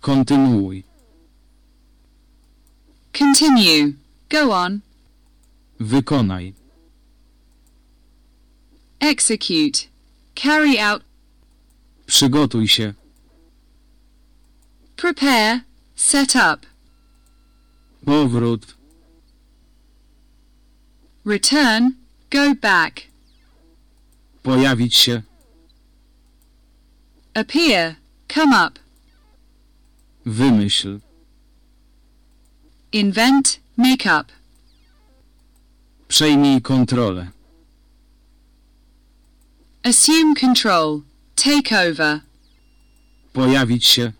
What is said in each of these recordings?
Kontynuuj. Continue. Go on. Wykonaj. Execute. Carry out. Przygotuj się. Prepare. Set up. Powrót. Return. Go back. Pojawić się. Appear. Come up. Wymyśl. Invent. Make up. Przejmij kontrolę. Assume control. Take over. Pojawić się.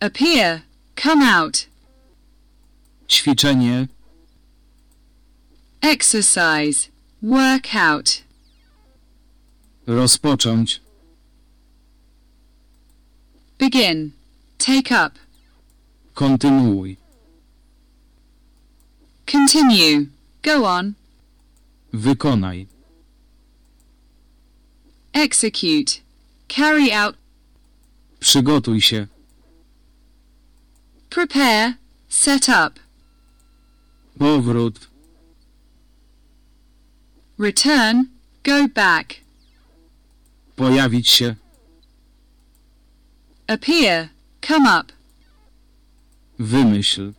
Appear. Come out. Ćwiczenie. Exercise. Work out. Rozpocząć. Begin. Take up. Kontynuuj. Continue. Go on. Wykonaj. Execute. Carry out. Przygotuj się. Prepare. Set up. Powrót. Return. Go back. Pojawić się. Appear. Come up. Wymyśl.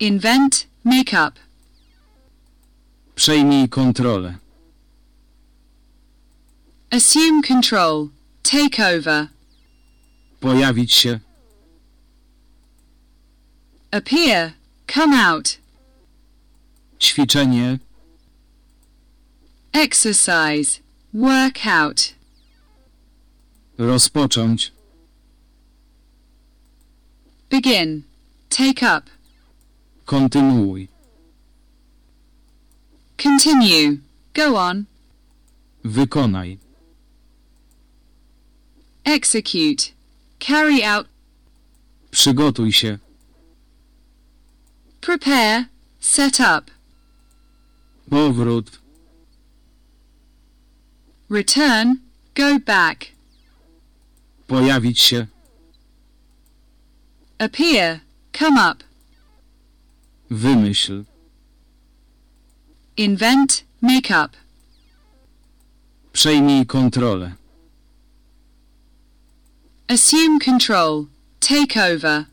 Invent. Make up. Przejmij kontrolę. Assume control. Take over. Pojawić się. Appear. Come out. Ćwiczenie. Exercise. Work out. Rozpocząć. Begin. Take up. Kontynuuj. Continue. Go on. Wykonaj. Execute. Carry out. Przygotuj się. Prepare. Set up. Powrót. Return. Go back. Pojawić się. Appear. Come up. Wymyśl. Invent. Make up. Przejmij kontrolę. Assume control. Take over.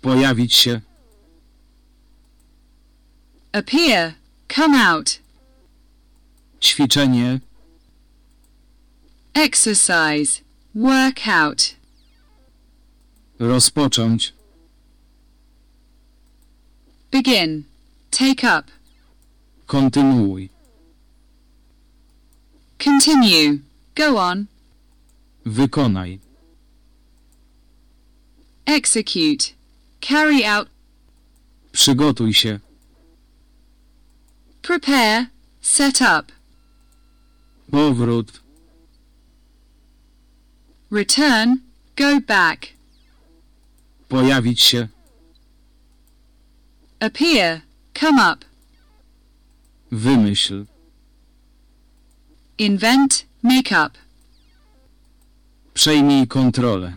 Pojawić się. Appear. Come out. Ćwiczenie. Exercise. Work out. Rozpocząć. Begin. Take up. Kontynuuj. Continue. Go on. Wykonaj. Execute. Carry out. Przygotuj się. Prepare. Set up. Powrót. Return. Go back. Pojawić się. Appear. Come up. Wymyśl. Invent. Make up. Przejmij kontrolę.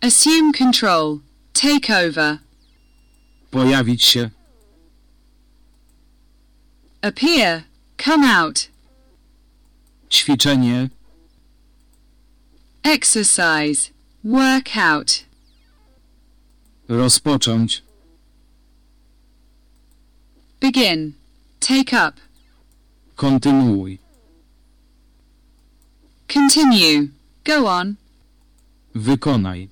Assume control. Take over. Pojawić się. Appear. Come out. Ćwiczenie. Exercise. Work out. Rozpocząć. Begin. Take up. Kontynuuj. Continue. Go on. Wykonaj.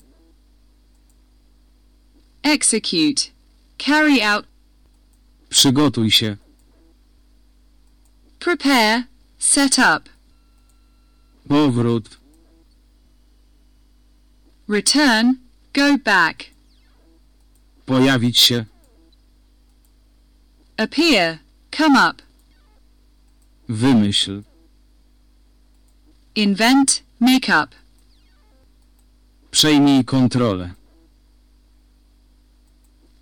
Execute. Carry out. Przygotuj się. Prepare. Set up. Powrót. Return. Go back. Pojawić się. Appear. Come up. Wymyśl. Invent. Make up. Przejmij kontrolę.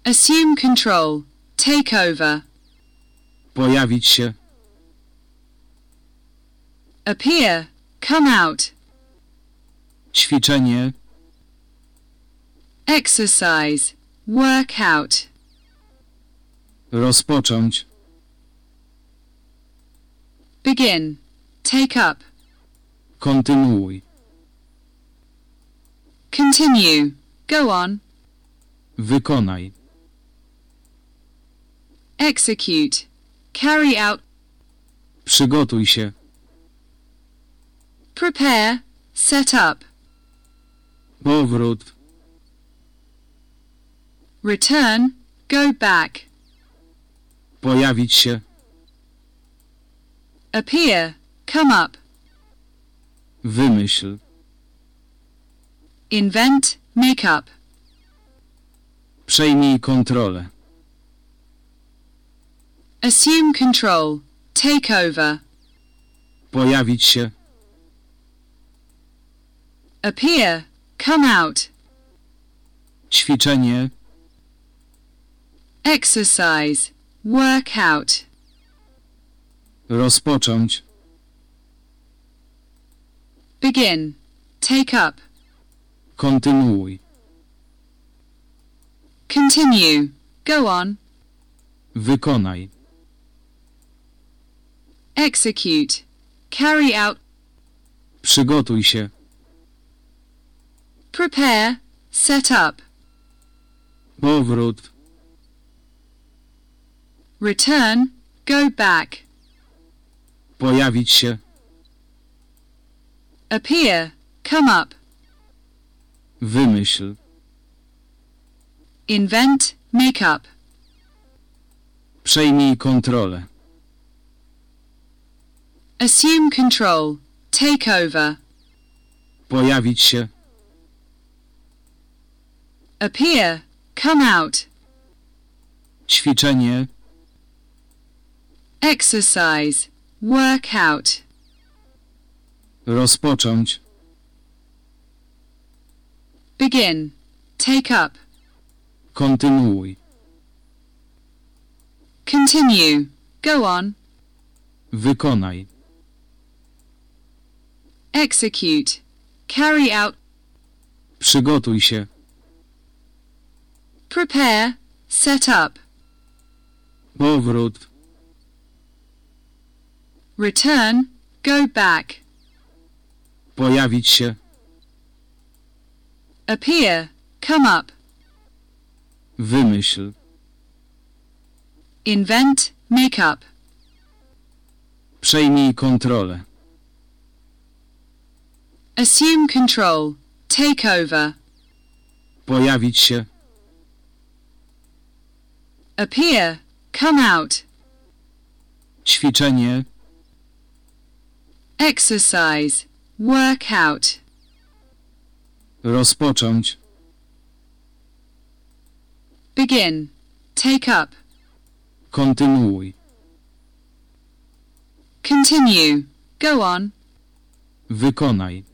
Assume control. Take over. Pojawić się. Appear. come out. Ćwiczenie. Exercise, work out. Rozpocząć. Begin, take up. Kontynuuj. Continue, go on. Wykonaj. Execute, carry out. Przygotuj się. Prepare, set up. Powrót. Return, go back. Pojawić się. Appear, come up. Wymyśl. Invent, make up. Przejmij kontrolę. Assume control, take over. Pojawić się. Appear, come out. Ćwiczenie. Exercise, work out. Rozpocząć. Begin, take up. Kontynuuj. Continue, go on. Wykonaj. Execute, carry out. Przygotuj się. Prepare, set up. Powrót. Return, go back. Pojawić się. Appear, come up. Wymyśl. Invent, make up. Przejmij kontrolę. Assume control, take over. Pojawić się. Appear, come out. Ćwiczenie. Exercise, work out. Rozpocząć. Begin, take up. Kontynuuj. Continue, go on. Wykonaj. Execute, carry out. Przygotuj się. Prepare, set up. Powrót. Return, go back. Pojawić się. Appear, come up. Wymyśl. Invent, make up. Przejmij kontrolę. Assume control, take over. Pojawić się. Appear, come out. Ćwiczenie. Exercise, work out. Rozpocząć. Begin, take up. Kontynuuj. Continue, go on. Wykonaj.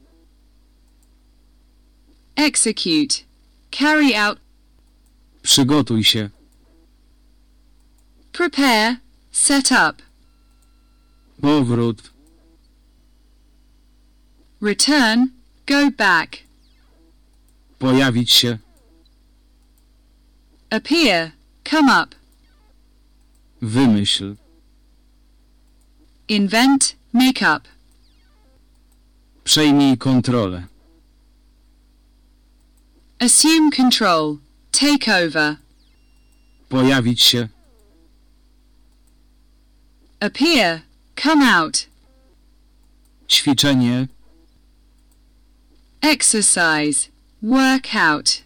Execute, carry out. Przygotuj się. Prepare, set up. Powrót. Return, go back. Pojawić się. Appear, come up. Wymyśl. Invent, make up. Przejmij kontrolę. Assume control, take over. Pojawić się. Appear, come out. Ćwiczenie. Exercise, work out.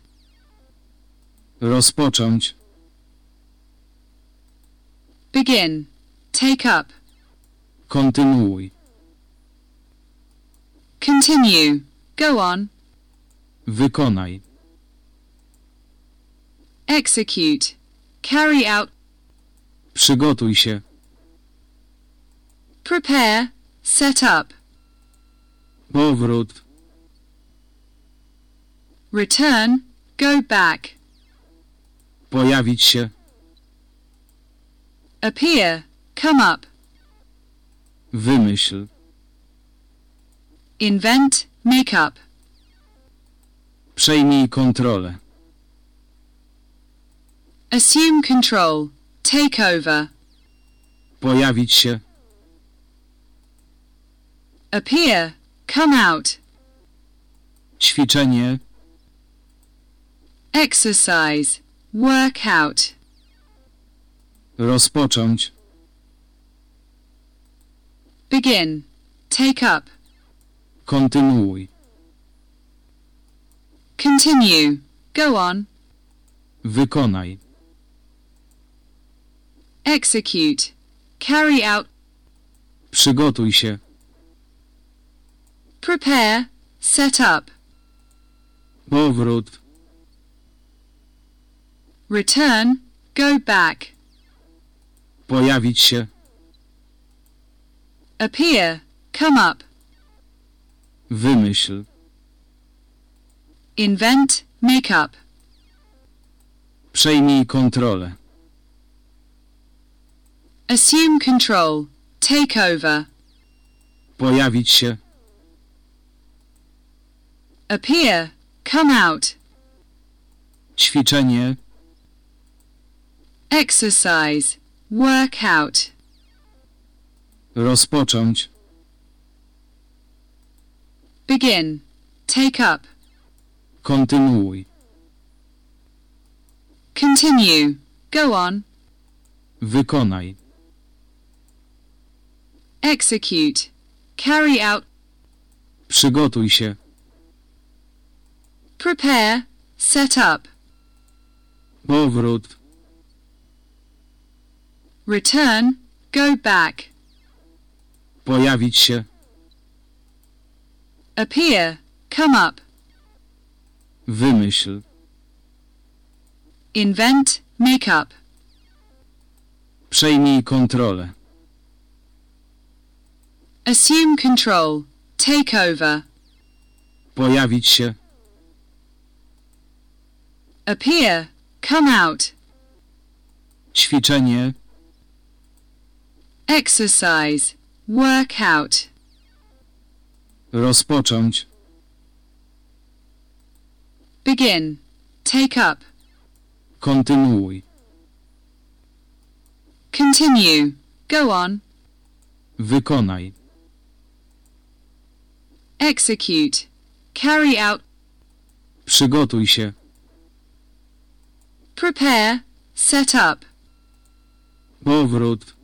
Rozpocząć. Begin, take up. Kontynuuj. Continue, go on. Wykonaj. Execute, carry out. Przygotuj się. Prepare, set up. Powrót. Return, go back. Pojawić się. Appear, come up. Wymyśl. invent, make up. Przejmij kontrolę. Assume control, take over. Pojawić się. Appear, come out. Ćwiczenie. Exercise, work out. Rozpocząć. Begin, take up. Kontynuuj. Continue, go on. Wykonaj. Execute, carry out. Przygotuj się. Prepare, set up. Powrót. Return, go back. Pojawić się. Appear, come up. Wymyśl. Invent, make up. Przejmij kontrolę. Assume control, take over. Pojawić się. Appear, come out. Ćwiczenie. Exercise, work out. Rozpocząć. Begin, take up. Kontynuuj. Continue, go on. Wykonaj. Execute, carry out. Przygotuj się. Prepare, set up. Powrót. Return, go back. Pojawić się. Appear, come up. Wymyśl. Invent, make up. Przejmij kontrolę. Assume control, take over. Pojawić się. Appear, come out. Ćwiczenie. Exercise, work out. Rozpocząć. Begin, take up. Kontynuuj. Continue, go on. Wykonaj. Execute, carry out. Przygotuj się. Prepare, set up. Powrót.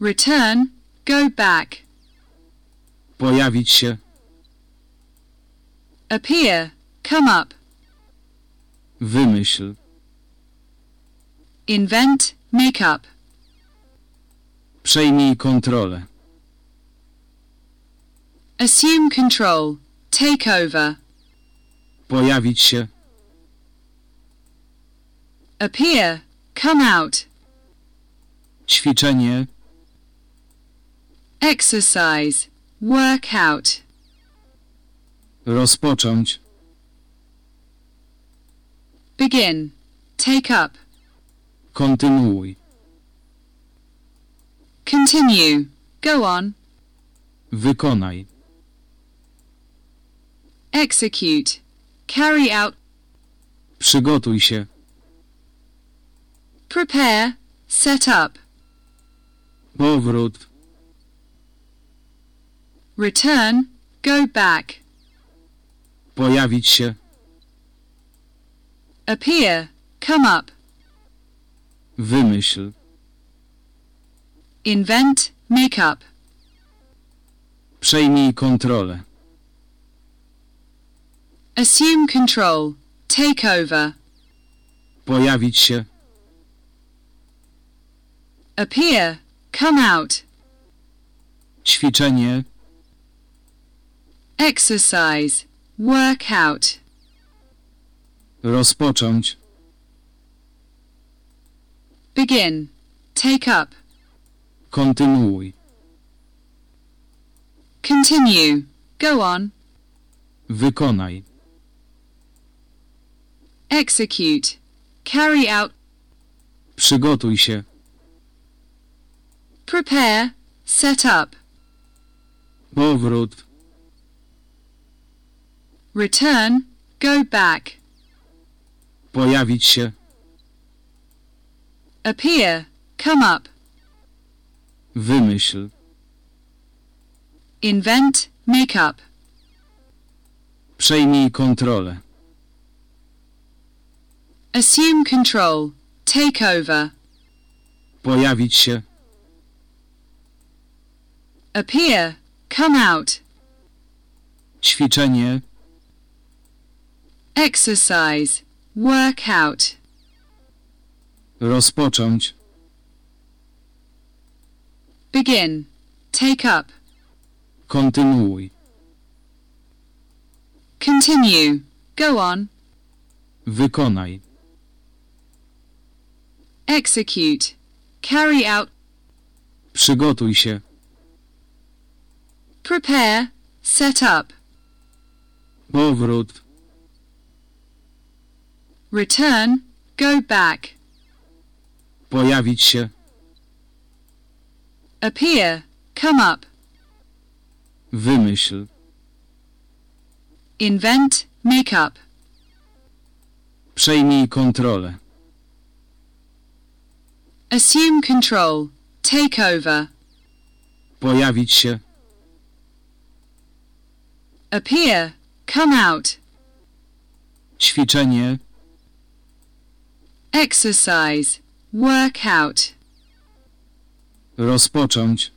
Return, go back. Pojawić się. Appear, come up. Wymyśl. Invent, make up. Przejmij kontrolę. Assume control, take over. Pojawić się. Appear, come out. Ćwiczenie. Exercise, work out. Rozpocząć. Begin, take up. Kontynuuj. Continue, go on. Wykonaj. Execute, carry out. Przygotuj się. Prepare, set up. Powrót. Return, go back. Pojawić się. Appear, come up. Wymyśl. Invent, make up. Przejmij kontrolę. Assume control, take over. Pojawić się. Appear, come out. Ćwiczenie. Exercise, work out. Rozpocząć. Begin, take up. Kontynuuj. Continue, go on. Wykonaj. Execute, carry out. Przygotuj się. Prepare, set up. Powrót. Return, go back. Pojawić się. Appear, come up. Wymyśl. Invent, make up. Przejmij kontrolę. Assume control. Take over. Pojawić się. Appear, come out. Ćwiczenie. Exercise, work out. Rozpocząć. Begin, take up. Kontynuuj. Continue, go on. Wykonaj. Execute, carry out. Przygotuj się. Prepare, set up. Powrót. Return, go back. Pojawić się. Appear, come up. Wymyśl. Invent, make up. Przejmij kontrolę. Assume control, take over. Pojawić się. Appear, come out. Ćwiczenie. Exercise, work out. Rozpocząć.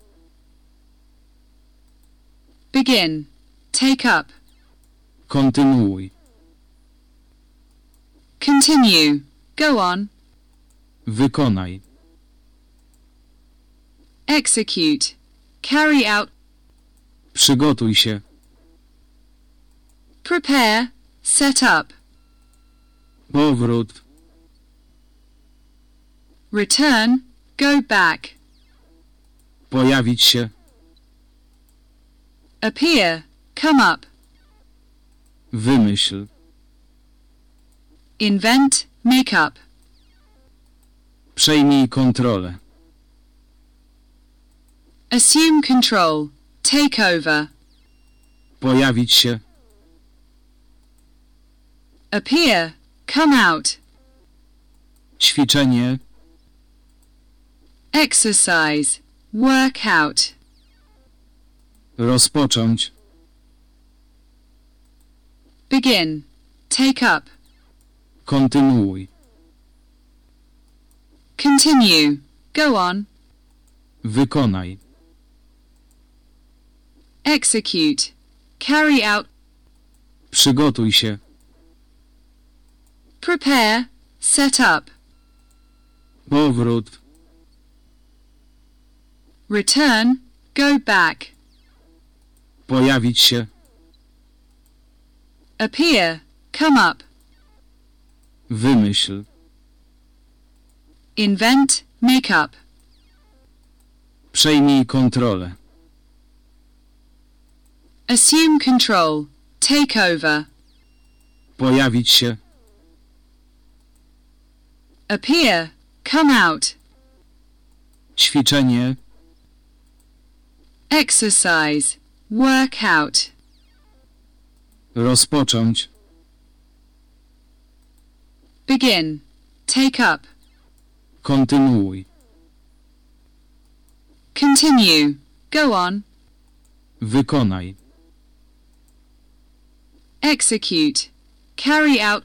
Begin, take up. Kontynuuj. Continue, go on. Wykonaj. Execute, carry out. Przygotuj się. Prepare, set up. Powrót. Return, go back. Pojawić się. Appear, come up. Wymyśl. Invent, make up. Przejmij kontrolę. Assume control, take over. Pojawić się. Appear, come out. Ćwiczenie. Exercise, work out. Rozpocząć. Begin, take up. Kontynuuj. Continue, go on. Wykonaj. Execute, carry out. Przygotuj się. Prepare, set up. Powrót. Return, go back. Pojawić się. Appear, come up. Wymyśl. Invent, make up. Przejmij kontrolę. Assume control, take over. Pojawić się. Appear, come out. Ćwiczenie. Exercise, work out. Rozpocząć. Begin, take up. Kontynuuj. Continue, go on. Wykonaj. Execute, carry out.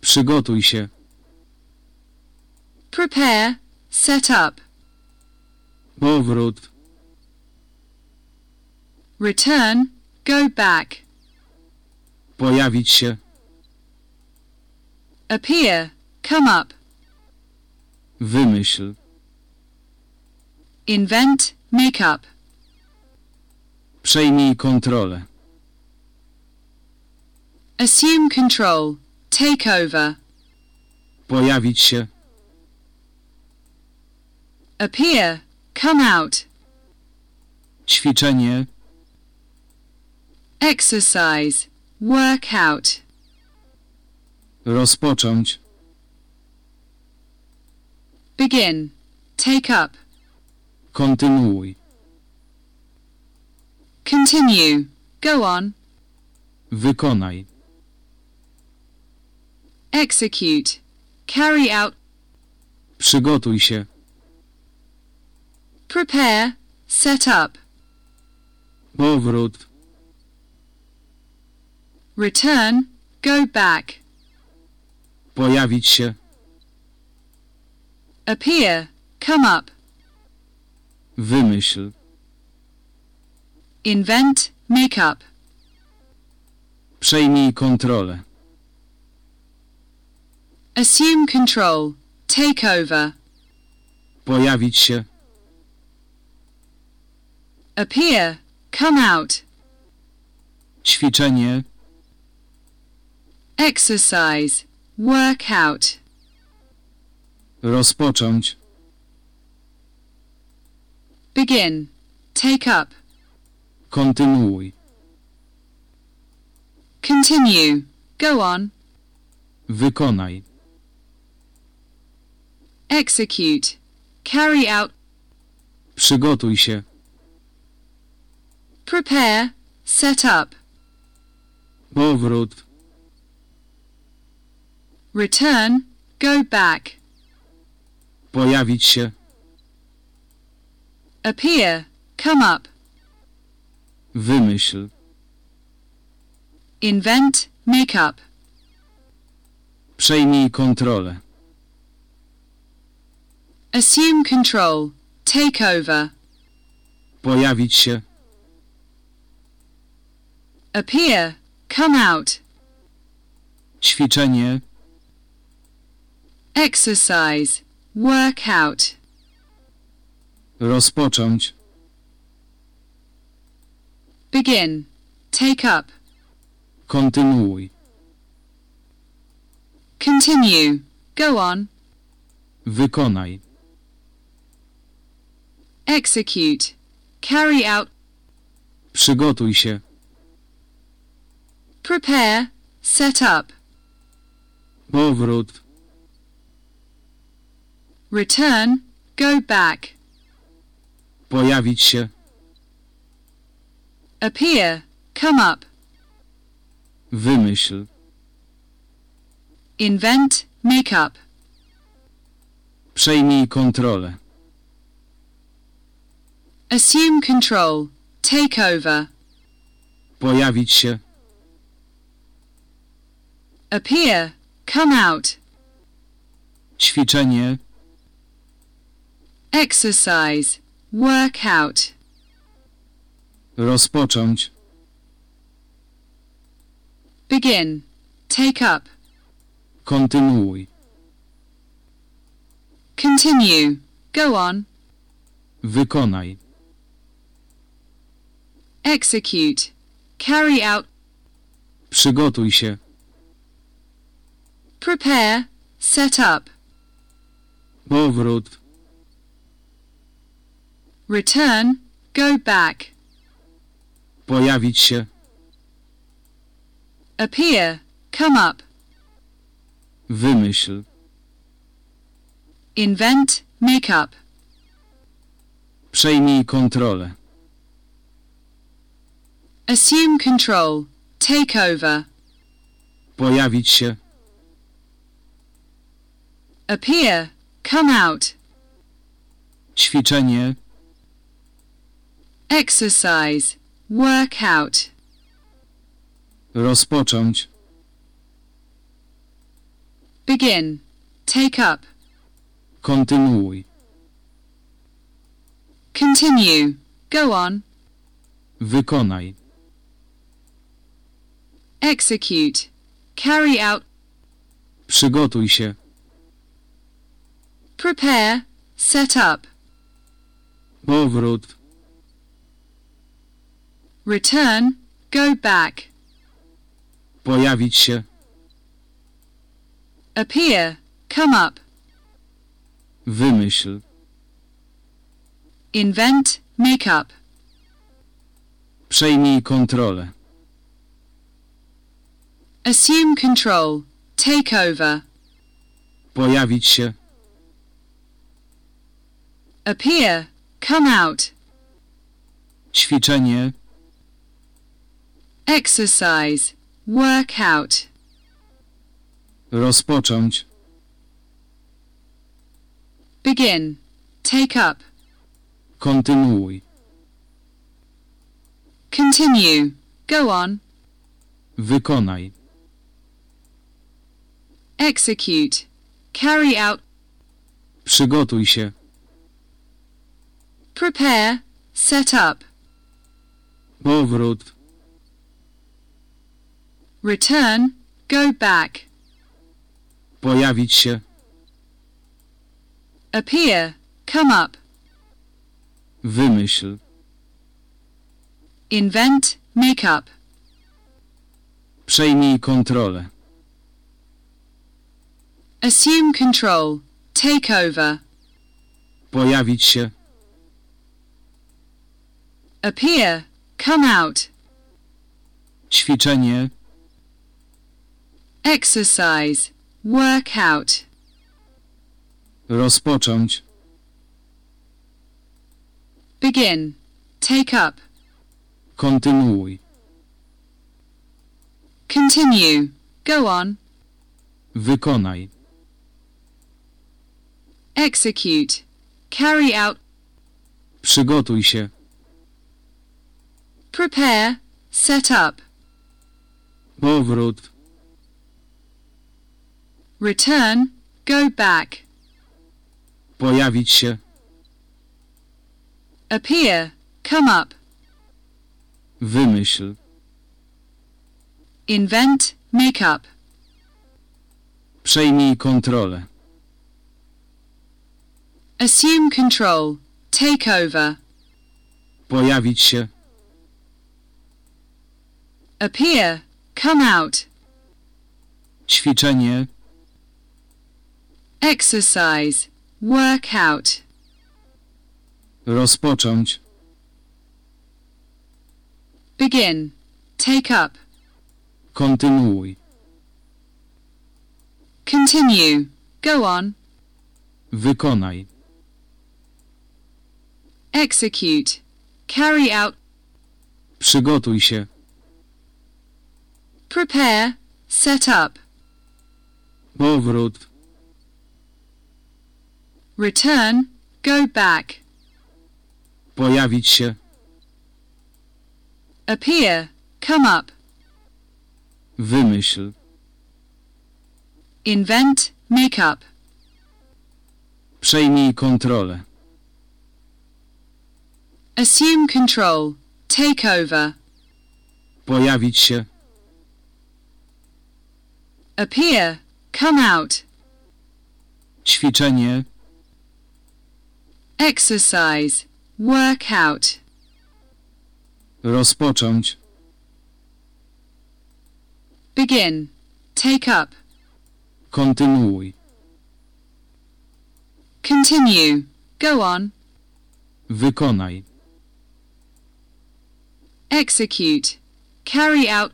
Przygotuj się. Prepare, set up. Powrót. Return, go back. Pojawić się. Appear, come up. Wymyśl. Invent, make up. Przejmij kontrolę. Assume control, take over. Pojawić się. Appear, come out. Ćwiczenie. Exercise, work out. Rozpocząć. Begin, take up. Kontynuuj. Continue. Go on. Wykonaj. Execute. Carry out. Przygotuj się. Prepare. Set up. Powrót. Return. Go back. Pojawić się. Appear. Come up. Wymyśl. Invent. Make up. Przejmij kontrolę. Assume control. Take over. Pojawić się. Appear. Come out. Ćwiczenie. Exercise. Work out. Rozpocząć. Begin. Take up. Kontynuuj. Continue. Go on. Wykonaj. Execute. Carry out. Przygotuj się. Prepare. Set up. Powrót. Return. Go back. Pojawić się. Appear. Come up. Wymyśl. Invent. Make up. Przejmij kontrolę. Assume control. Take over. Pojawić się. Appear. Come out. Ćwiczenie. Exercise. Work out. Rozpocząć. Begin. Take up. Kontynuuj. Continue. Go on. Wykonaj. Execute. Carry out. Przygotuj się. Prepare. Set up. Powrót. Return. Go back. Pojawić się. Appear. Come up. Wymyśl. Invent. Make up. Przejmij kontrolę. Assume control. Take over. Pojawić się. Appear. Come out. Ćwiczenie. Exercise. Work out. Rozpocząć. Begin. Take up. Kontynuuj. Continue. Go on. Wykonaj. Execute. Carry out. Przygotuj się. Prepare. Set up. Powrót. Return. Go back. Pojawić się. Appear. Come up. Wymyśl. Invent. Make up. Przejmij kontrolę. Assume control. Take over. Pojawić się. Appear. Come out. Ćwiczenie. Exercise. Work out. Rozpocząć. Begin. Take up. Kontynuuj. Continue. Go on. Wykonaj. Execute. Carry out. Przygotuj się. Prepare. Set up. Powrót. Return. Go back. Pojawić się. Appear. Come up. Wymyśl. Invent. Make up. Przejmij kontrolę. Assume control. Take over. Pojawić się. Appear. Come out. Ćwiczenie. Exercise, work out, Rozpocząć. begin, take up, Kontynuuj. continue, go on, Wykonaj. execute, carry out, Przygotuj się. prepare, set up, Powrót. Return, go back, Pojawić się. appear, come up, Wymyśl. invent, make up, Przejmij kontrolę. assume control, take over, Pojawić się. appear, come out, Ćwiczenie. Exercise, work out, Rozpocząć. begin, take up, Kontynuuj. continue, go on, Wykonaj. execute, carry out, Przygotuj się. prepare, set up, Powrót. Return, go back, Pojawić się. appear, come up, Wymyśl. invent, make up, Przejmij kontrolę. assume control, take over, Pojawić się. appear, come out, Ćwiczenie. Exercise, work out, Rozpocząć. begin, take up, Kontynuuj. continue, go on, Wykonaj. execute, carry out, Przygotuj się. prepare, set up, Powrót. Return, go back, Pojawić się. appear, come up, Wymyśl. invent, make up, Przejmij kontrolę. assume control, take over, Pojawić się. appear, come out, Ćwiczenie. Exercise, work out, Rozpocząć. begin, take up, Kontynuuj. continue, go on, Wykonaj. execute, carry out,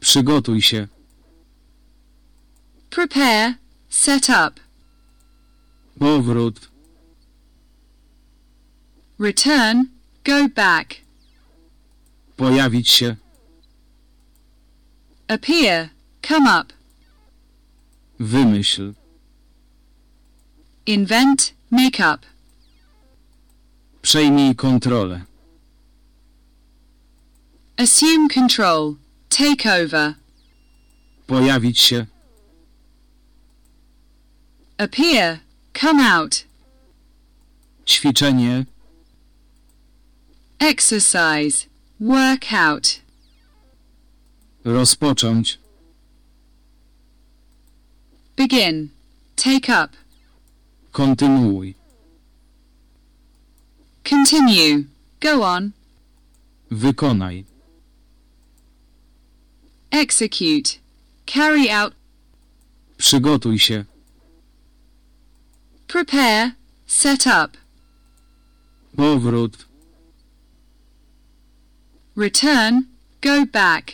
Przygotuj się. prepare, set up, Powrót. Return, go back, Pojawić się. appear, come up, Wymyśl. invent, make up, Przejmij kontrolę. assume control, take over, Pojawić się. appear, come out, Ćwiczenie. Exercise, work out, Rozpocząć. begin, take up, Kontynuuj. continue, go on, Wykonaj. execute, carry out, Przygotuj się. prepare, set up, Powrót. Return, go back,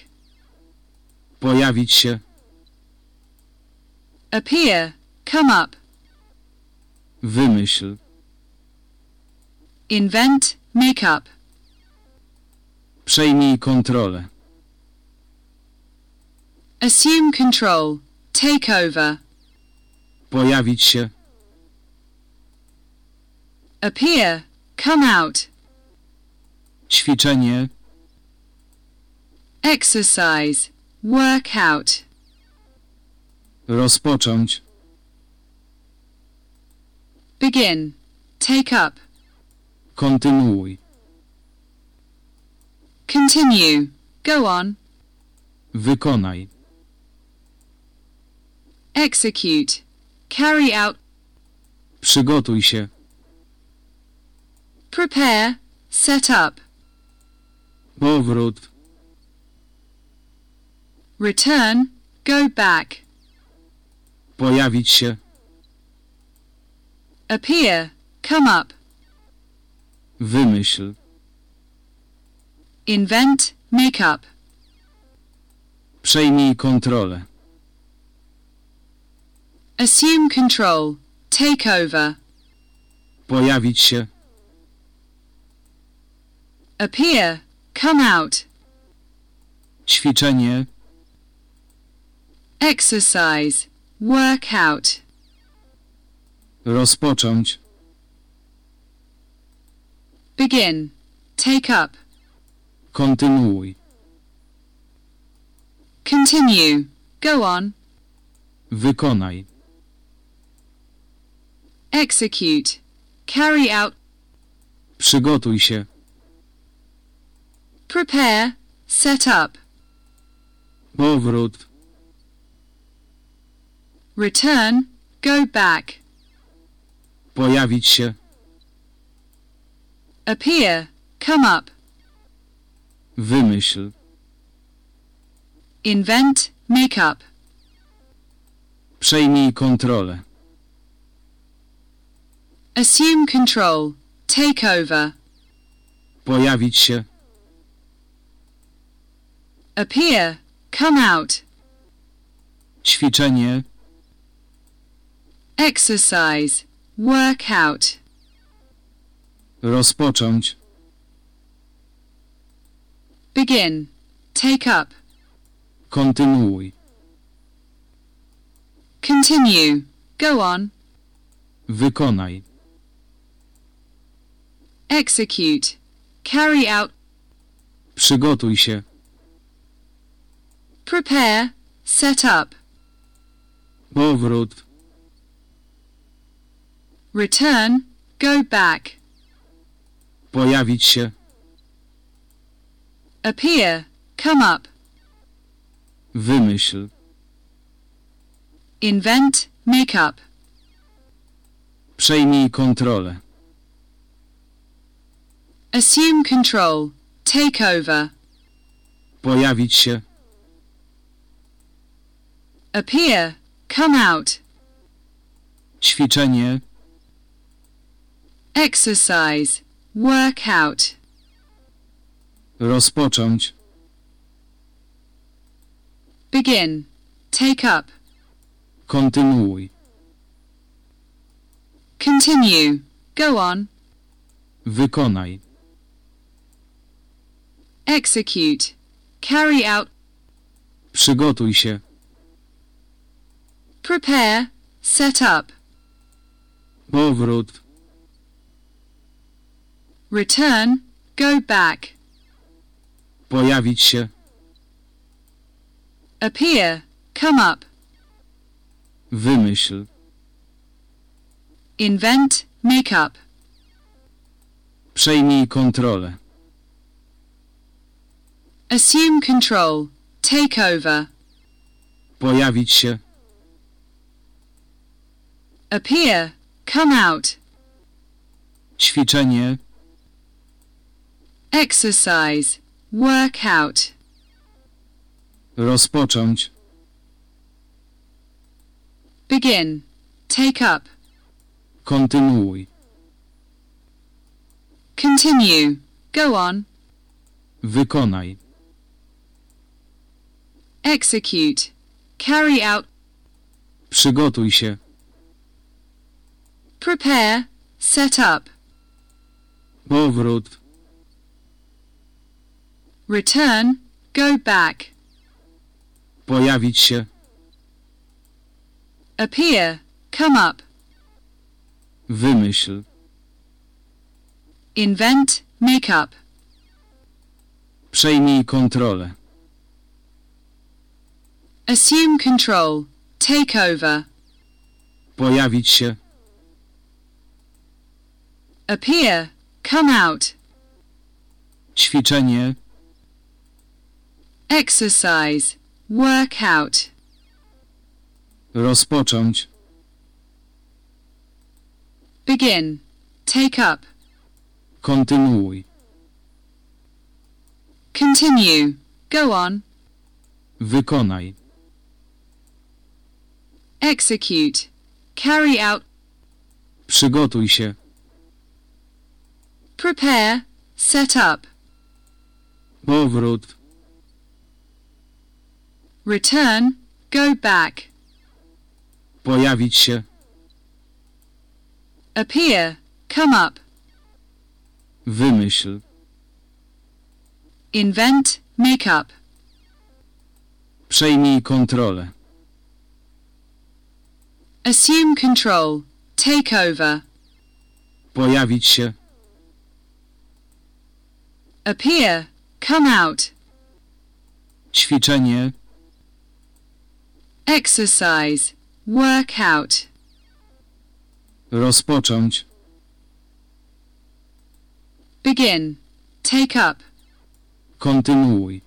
Pojawić się. appear, come up, Wymyśl. invent, make up, Przejmij kontrolę. Assume control. Take over. Pojawić się. Appear. Come out. Ćwiczenie. Exercise. Work out. Rozpocząć. Begin. Take up. Kontynuuj. Continue. Go on. Wykonaj. Execute. Carry out. Przygotuj się. Prepare. Set up. Powrót. Return. Go back. Pojawić się. Appear. Come up. Wymyśl. Invent. Make up. Przejmij kontrolę. Assume control. Take over. Pojawić się. Appear. Come out. Ćwiczenie. Exercise. Work out. Rozpocząć. Begin. Take up. Kontynuuj. Continue. Go on. Wykonaj. Execute. Carry out. Przygotuj się. Prepare. Set up. Powrót. Return. Go back. Pojawić się. Appear. Come up. Wymyśl. Invent. Make up. Przejmij kontrolę. Assume control. Take over. Pojawić się. Appear. Come out. Ćwiczenie. Exercise. Work out. Rozpocząć. Begin. Take up. Kontynuuj. Continue. Go on. Wykonaj. Execute. Carry out. Przygotuj się. Prepare. Set up. Powrót. Return. Go back. Pojawić się. Appear. Come up. Wymyśl. Invent. Make up. Przejmij kontrolę. Assume control. Take over. Pojawić się. Appear. Come out. Ćwiczenie. Exercise. Work out. Rozpocząć. Begin. Take up. Kontynuuj. Continue. Go on. Wykonaj. Execute. Carry out. Przygotuj się. Prepare. Set up. Powrót. Return. Go back. Pojawić się. Appear. Come up. Wymyśl. Invent. Make up. Przejmij kontrolę. Assume control. Take over. Pojawić się. Appear. Come out. Ćwiczenie. Exercise. Work out. Rozpocząć. Begin. Take up. Kontynuuj. Continue. Go on. Wykonaj. Execute. Carry out. Przygotuj się. Prepare. Set up. Powrót. Return. Go back. Pojawić się. appear, come up, Wymyśl. invent, make up, Przejmij kontrolę. assume control, take over, Pojawić się. appear, come out, Ćwiczenie. Exercise, work out, Rozpocząć. begin, take up, Kontynuuj. continue, go on, Wykonaj. execute, carry out, Przygotuj się. prepare, set up, Powrót. Return, go back, Pojawić się. appear, come up, Wymyśl. invent, make up, Przejmij kontrolę. assume control, take over, Pojawić się. appear, come out, Ćwiczenie. Exercise, work out, Rozpocząć. begin, take up, Kontynuuj.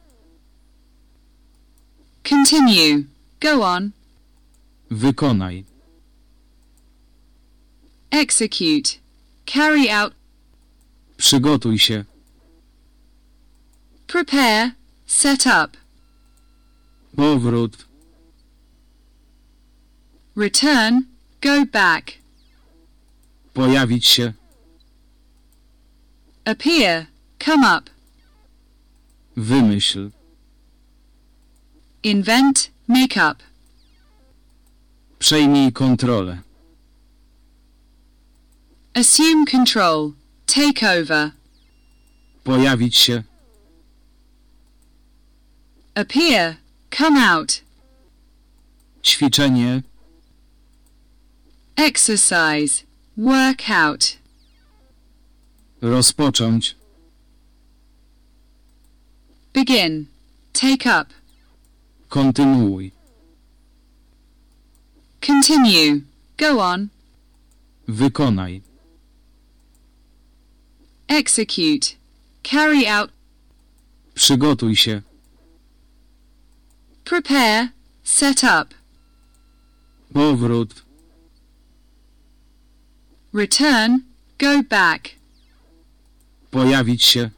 continue, go on, Wykonaj. execute, carry out, Przygotuj się. prepare, set up, Powrót. Return, go back, Pojawić się. appear, come up, Wymyśl. invent, make up, Przejmij kontrolę. assume control, take over, Pojawić się. appear, come out, Ćwiczenie. Exercise, work out, Rozpocząć. begin, take up, Kontynuuj. continue, go on, Wykonaj. execute, carry out, Przygotuj się. prepare, set up, Powrót. Return, go back, Pojawić się.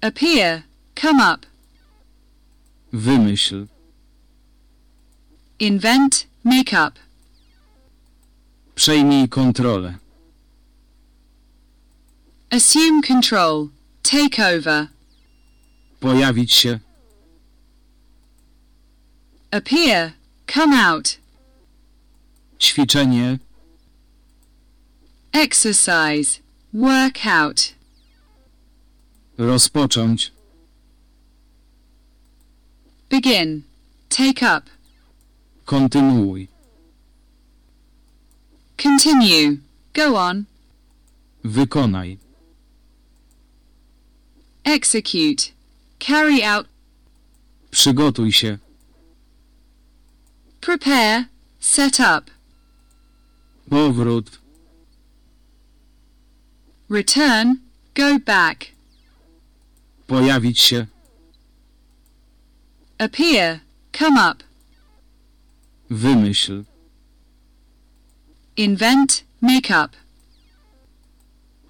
appear, come up, Wymyśl. invent, make up, Przejmij kontrolę. assume control, take over, Pojawić się. appear, come out, Ćwiczenie. Exercise, work out, Rozpocząć. begin, take up, Kontynuuj. continue, go on, Wykonaj. execute, carry out, Przygotuj się. prepare, set up, Powrót. Return, go back, Pojawić się. appear, come up, Wymyśl. invent, make up,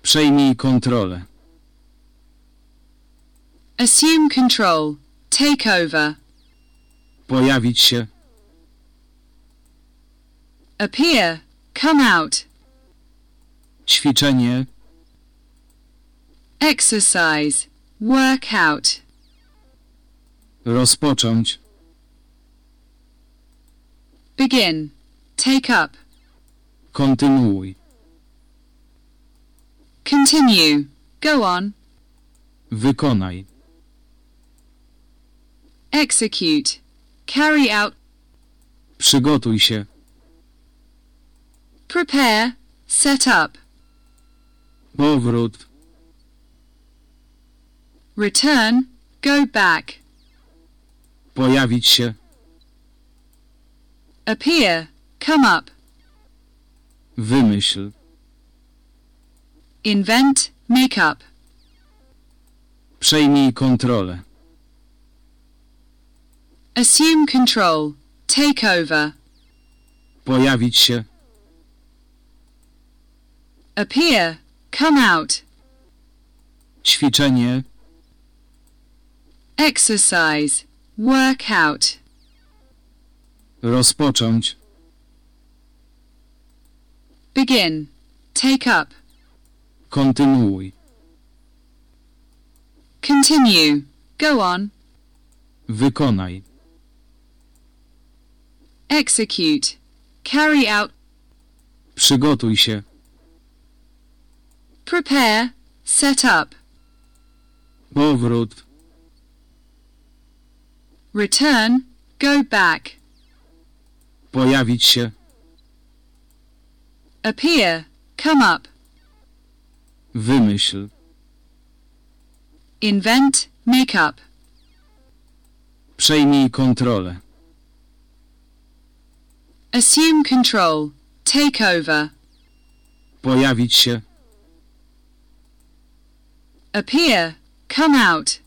Przejmij kontrolę. assume control, take over, Pojawić się. appear, come out, Ćwiczenie. Exercise, work out, Rozpocząć. begin, take up, Kontynuuj. continue, go on, Wykonaj. execute, carry out, Przygotuj się. prepare, set up, Powrót. Return, go back, Pojawić się. appear, come up, Wymyśl. invent, make up, Przejmij kontrolę. assume control, take over, Pojawić się. appear, come out, Ćwiczenie. Exercise, work out, Rozpocząć. begin, take up, Kontynuuj. continue, go on, Wykonaj. execute, carry out, Przygotuj się. prepare, set up, Powrót. Return, go back, Pojawić się. appear, come up, Wymyśl. invent, make up, Przejmij kontrolę. assume control, take over, Pojawić się. appear, come out,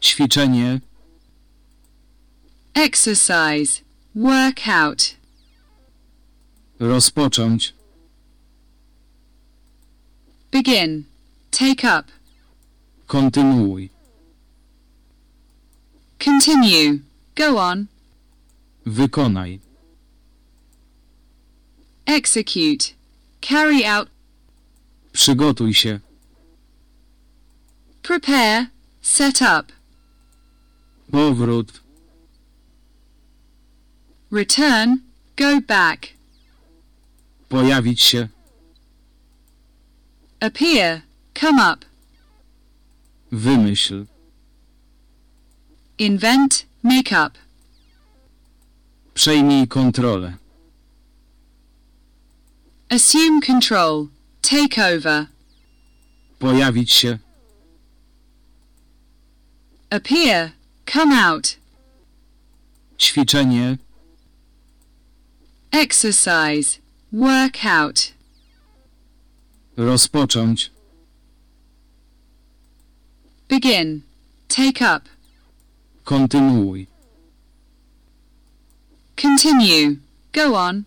Ćwiczenie. Exercise, work out, Rozpocząć. begin, take up, Kontynuuj. continue, go on, Wykonaj. execute, carry out, Przygotuj się. prepare, set up, Powrót. Return, go back, Pojawić się. appear, come up, Wymyśl. invent, make up, Przejmij kontrolę. assume control, take over, Pojawić się. appear, come out, Ćwiczenie. Exercise, work out, Rozpocząć. begin, take up, Kontynuuj. continue, go on,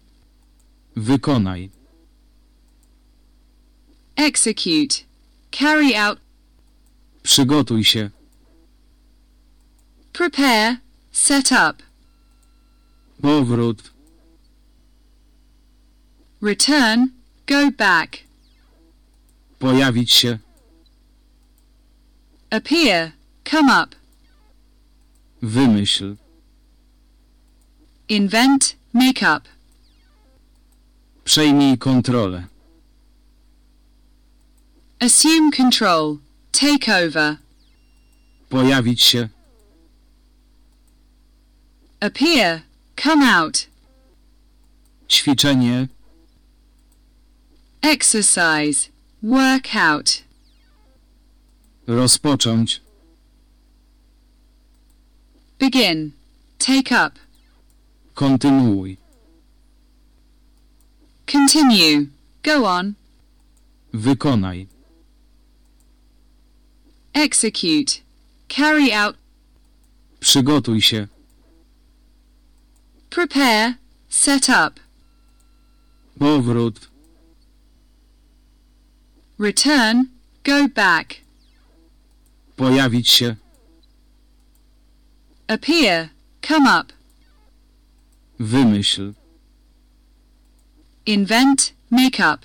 Wykonaj. execute, carry out, Przygotuj się. prepare, set up, Powrót. Return, go back, Pojawić się. appear, come up, Wymyśl. invent, make up, Przejmij kontrolę. assume control, take over, Pojawić się. appear, come out, Ćwiczenie. Exercise, work out, Rozpocząć. begin, take up, Kontynuuj. continue, go on, Wykonaj. execute, carry out, Przygotuj się. prepare, set up, Powrót. Return, go back, Pojawić się. appear, come up, Wymyśl. invent, make up,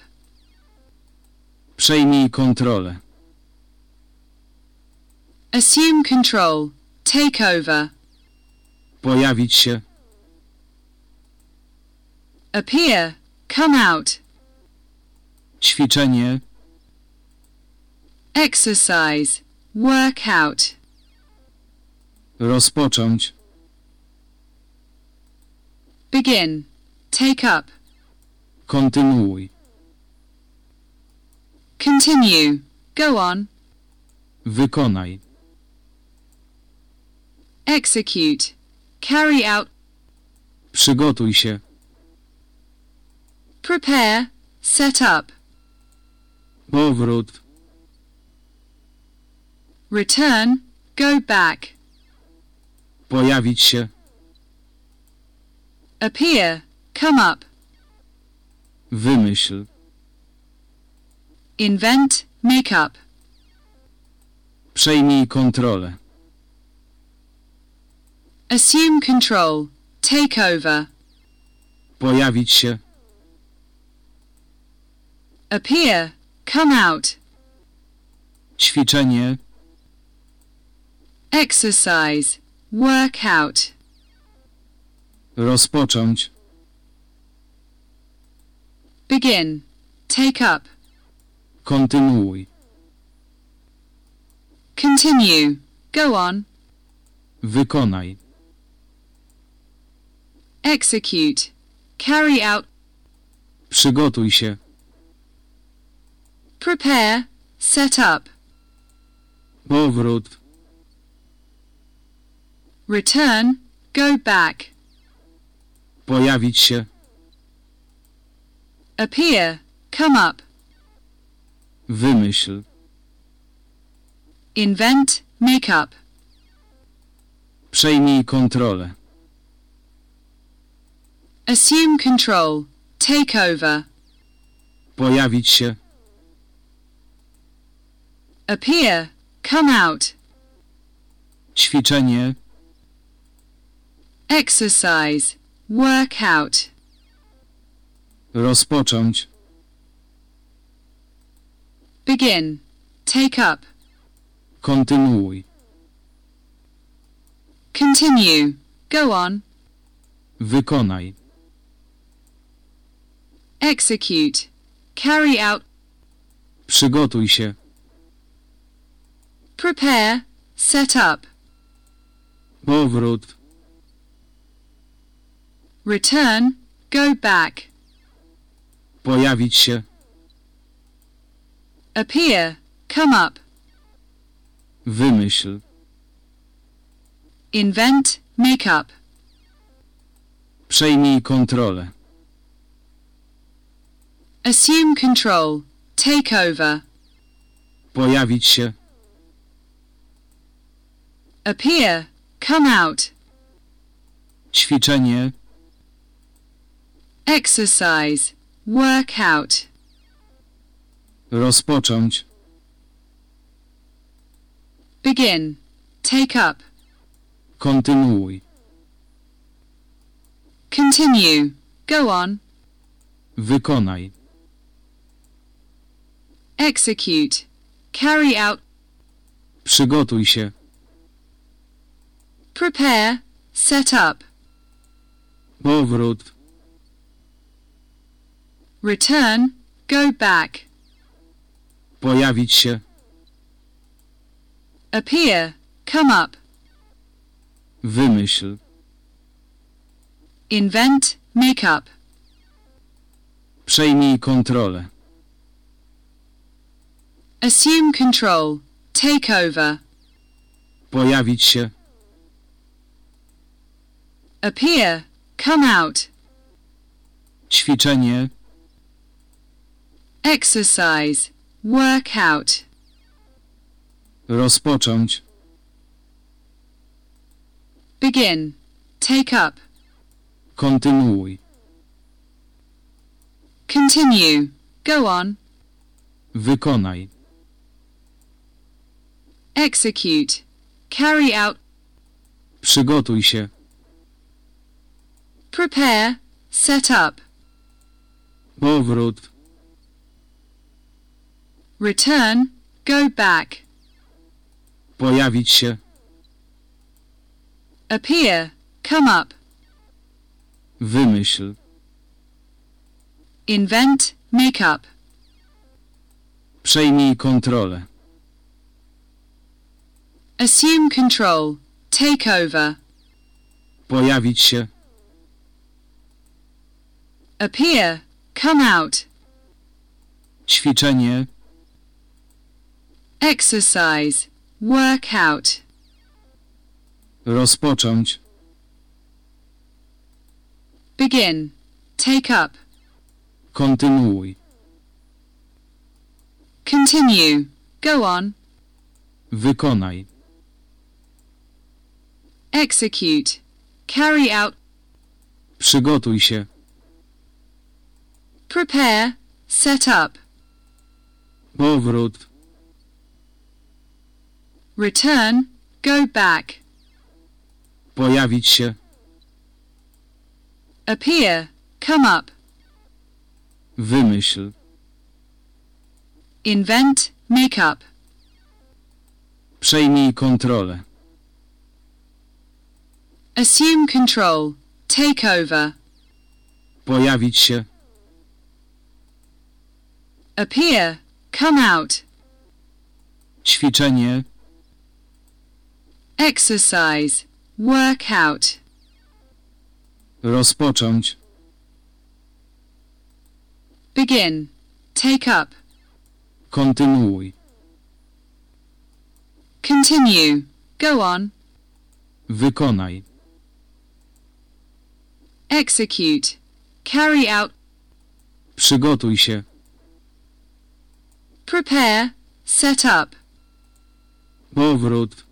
Przejmij kontrolę. assume control, take over, Pojawić się. appear, come out, Ćwiczenie. Exercise, work out, Rozpocząć. Begin. Take up. Kontynuuj. Continue. Go on. Wykonaj. Execute. Carry out. Przygotuj się. Prepare. Set up. Powrót. Return. Go back. Pojawić się. Appear. Come up. Wymyśl. Invent. Make up. Przejmij kontrolę. Assume control. Take over. Pojawić się. Appear. Come out. Ćwiczenie. Exercise. Work out. Rozpocząć. Begin. Take up. Kontynuuj. Continue. Go on. Wykonaj. Execute. Carry out. Przygotuj się. Prepare. Set up. Powrót. Return. Go back. Pojawić się. Appear. Come up. Wymyśl. Invent. Make up. Przejmij kontrolę. Assume control. Take over. Pojawić się. Appear. Come out. Ćwiczenie. Exercise. Work out. Rozpocząć. Begin. Take up. Kontynuuj. Continue. Go on. Wykonaj. Execute. Carry out. Przygotuj się. Prepare. Set up. Powrót. Return. Go back. Pojawić się. Appear. Come up. Wymyśl. Invent. Make up. Przejmij kontrolę. Assume control. Take over. Pojawić się. Appear. Come out. Ćwiczenie. Exercise. Work out. Rozpocząć. Begin. Take up. Kontynuuj. Continue. Go on. Wykonaj. Execute. Carry out. Przygotuj się. Prepare. Set up. Powrót. Return. Go back. Pojawić się. Appear. Come up. Wymyśl. Invent. Make up. Przejmij kontrolę. Assume control. Take over. Pojawić się. Appear. Come out. Ćwiczenie. Exercise. Work out. Rozpocząć. Begin. Take up. Kontynuuj. Continue. Go on. Wykonaj. Execute. Carry out. Przygotuj się. Prepare. Set up. Powrót. Return. Go back. Pojawić się. Appear. Come up. Wymyśl. Invent. Make up. Przejmij kontrolę. Assume control. take over. Pojawić się. Appear, come out. Ćwiczenie. Exercise, work out. Rozpocząć. Begin, take up. Kontynuuj. Continue, go on. Wykonaj. Execute, carry out. Przygotuj się. Prepare, set up. Powrót. Return, go back. Pojawić się. Appear, come up. Wymyśl. Invent, make up. Przejmij kontrolę. Assume control, take over. Pojawić się. Appear, come out. Ćwiczenie. Exercise, work out. Rozpocząć. Begin, take up. Kontynuuj. Continue, go on. Wykonaj. Execute, carry out. Przygotuj się. Prepare, set up. Powrót.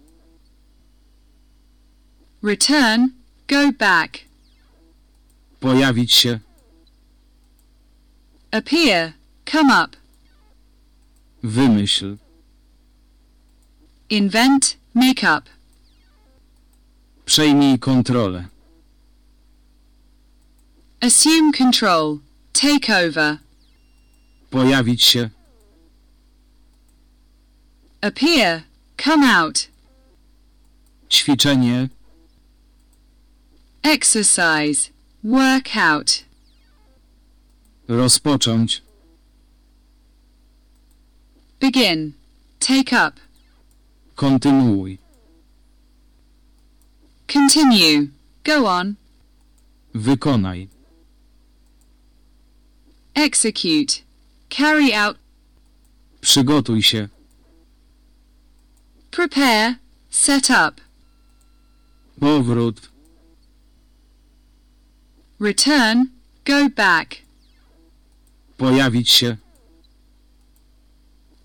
Return, go back. Pojawić się. Appear, come up. Wymyśl. Invent, make up. Przejmij kontrolę. Assume control, take over. Pojawić się. Appear, come out. Ćwiczenie. Exercise, work out. Rozpocząć. Begin, take up. Kontynuuj. Continue, go on. Wykonaj. Execute, carry out. Przygotuj się. Prepare, set up. Powrót. Return, go back. Pojawić się.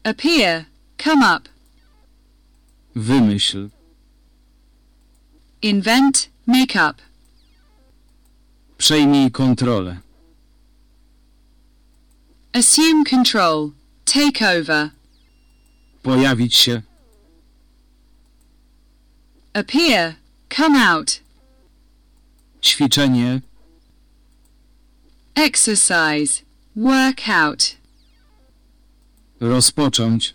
Appear, come up. Wymyśl. Invent, make up. Przejmij kontrolę. Assume control, take over. Pojawić się. Appear, come out. Ćwiczenie. Exercise, work out. Rozpocząć.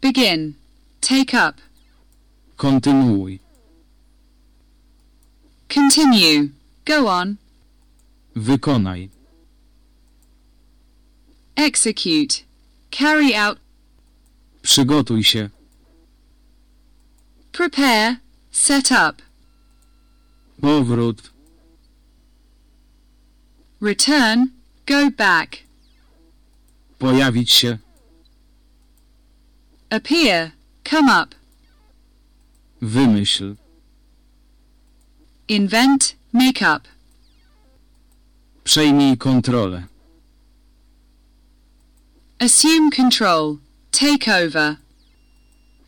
Begin, take up. Kontynuuj. Continue, go on. Wykonaj. Execute, carry out. Przygotuj się. Prepare, set up. Powrót. Return,, go back. Pojawić się. Appear, come up. Wymyśl. Invent, make up. Przejmij kontrolę. Assume control, take over.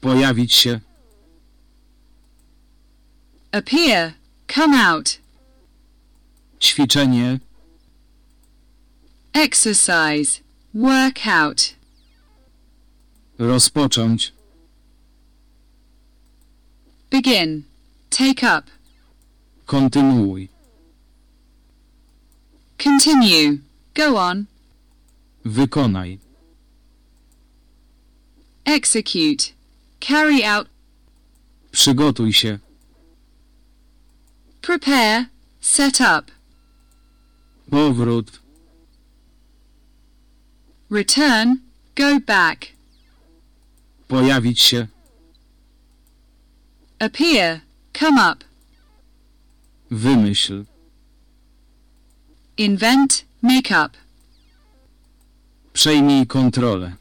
Pojawić się. Appear, come out. Ćwiczenie. Exercise, work out. Rozpocząć. Begin, take up. Kontynuuj. Continue, go on. Wykonaj. Execute, carry out. Przygotuj się. Prepare, set up. Powrót. Return, go back. Pojawić się. Appear. Come up. Wymyśl. Invent. Make up. Przejmij kontrolę.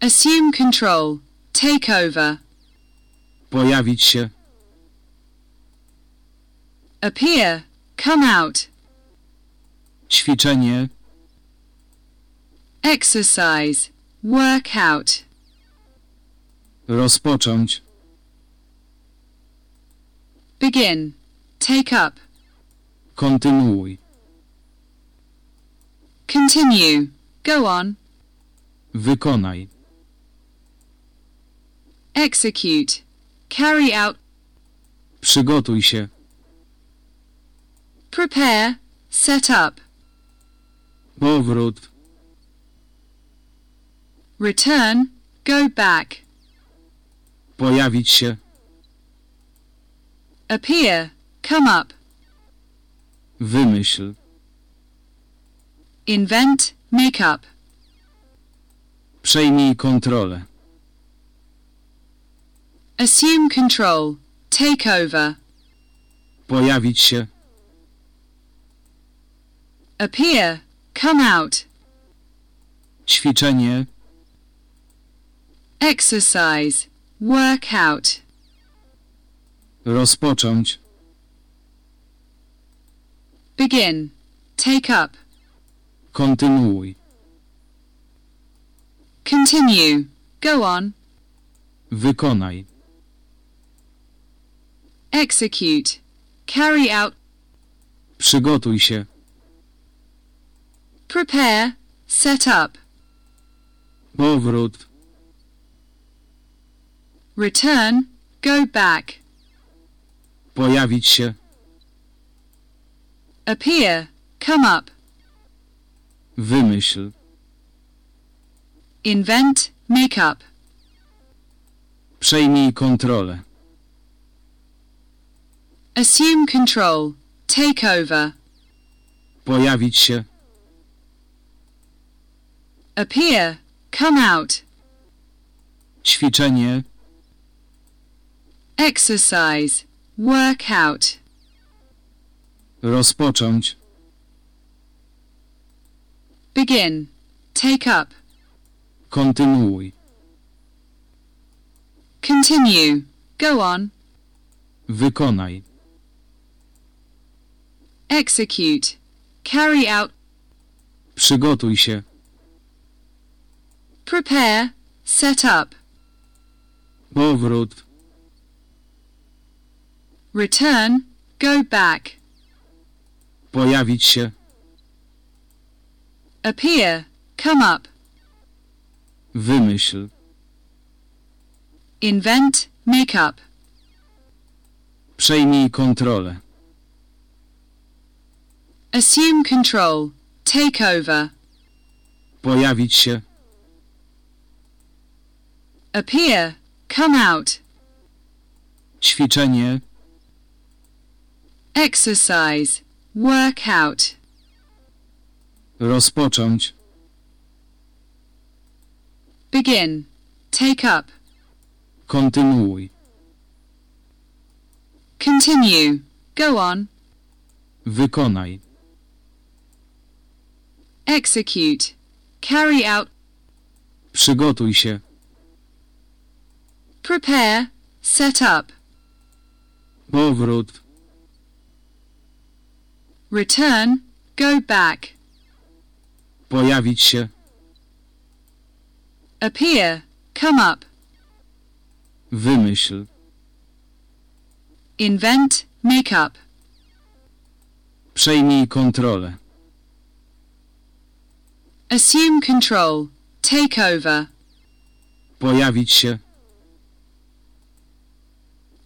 Assume control. Take over. Pojawić się. Appear. Come out. Ćwiczenie. Exercise. Work out. Rozpocząć. Begin. Take up. Kontynuuj. Continue. Go on. Wykonaj. Execute. Carry out. Przygotuj się. Prepare. Set up. Powrót. Return. Go back. Pojawić się. Appear. Come up. Wymyśl. Invent. Make up. Przejmij kontrolę. Assume control. Take over. Pojawić się. Appear. Come out. Ćwiczenie. Exercise. Work out. Rozpocząć. Begin. Take up. Kontynuuj. Continue. Go on. Wykonaj. Execute. Carry out. Przygotuj się. Prepare. Set up. Powrót. Return. Go back. Pojawić się. Appear. Come up. Wymyśl. Invent. Make up. Przejmij kontrolę. Assume control. Take over. Pojawić się. Appear. Come out. Ćwiczenie. Exercise. Work out. Rozpocząć. Begin. Take up. Kontynuuj. Continue. Go on. Wykonaj. Execute. Carry out. Przygotuj się. Prepare. Set up. Powrót. Return. Go back. Pojawić się. Appear. Come up. Wymyśl. Invent. Make up. Przejmij kontrolę. Assume control. Take over. Pojawić się. Appear. Come out. Ćwiczenie. Exercise. Work out. Rozpocząć. Begin. Take up. Kontynuuj. Continue. Go on. Wykonaj. Execute. Carry out. Przygotuj się. Prepare. Set up. Powrót. Return. Go back. Pojawić się. Appear. Come up. Wymyśl. Invent. Make up. Przejmij kontrolę. Assume control. Take over. Pojawić się.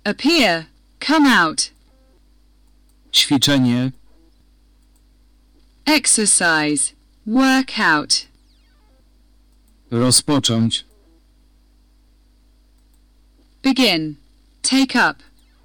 Appear. Come out. Ćwiczenie. Exercise. Work out. Rozpocząć. Begin. Take up.